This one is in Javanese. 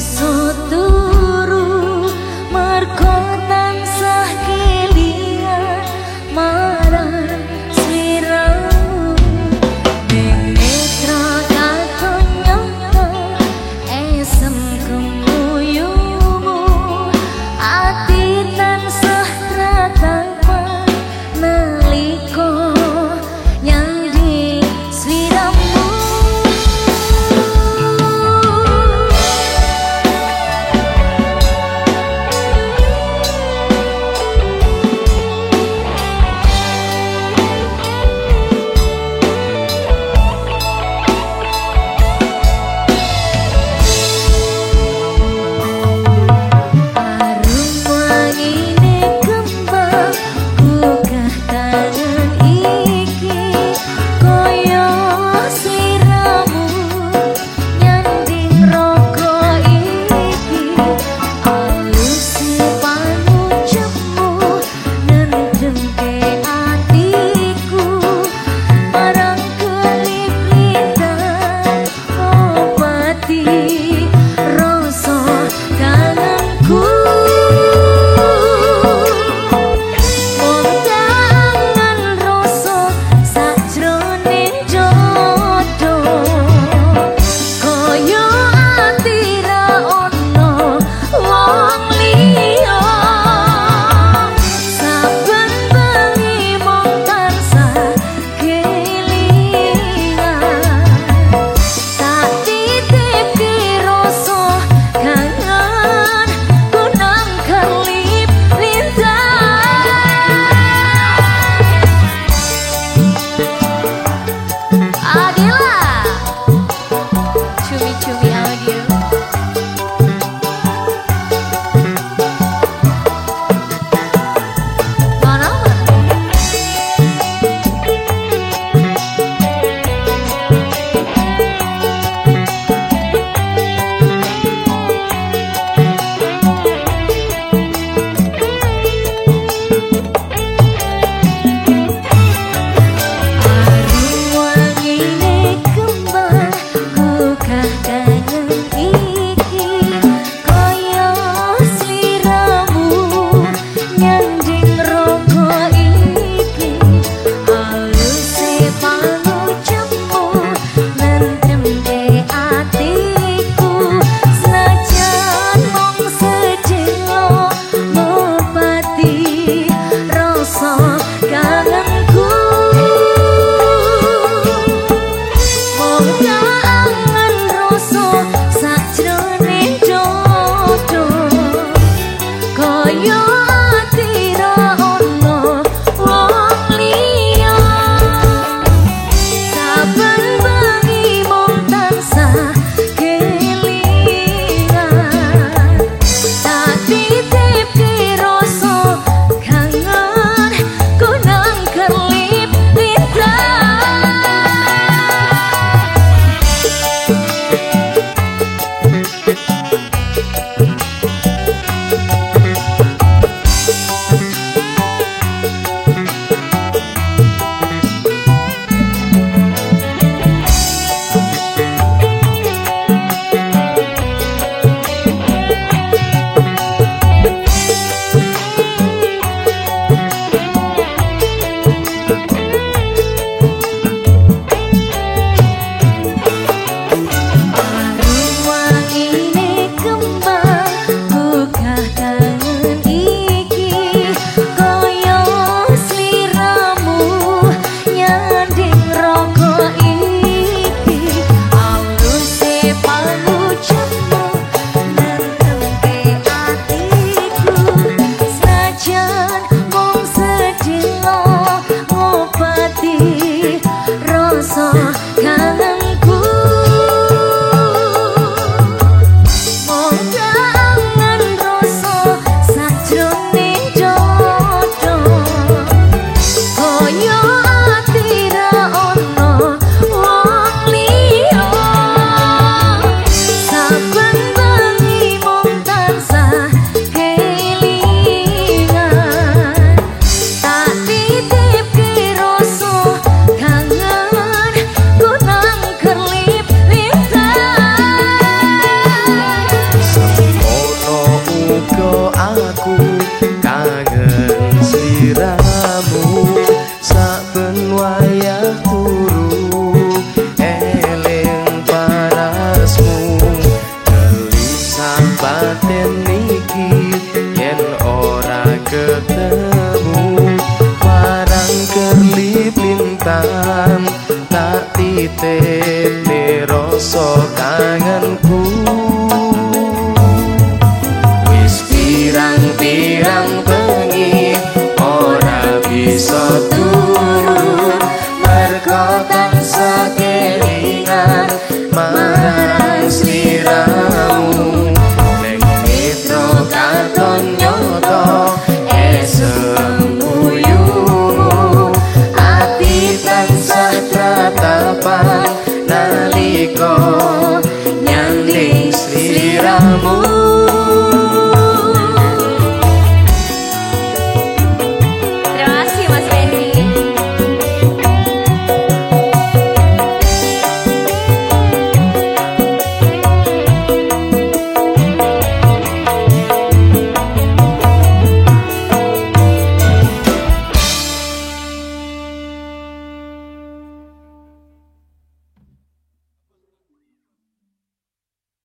So. kan tak titik rasa kangenku. Wis pirang-pirang bengi ora bisa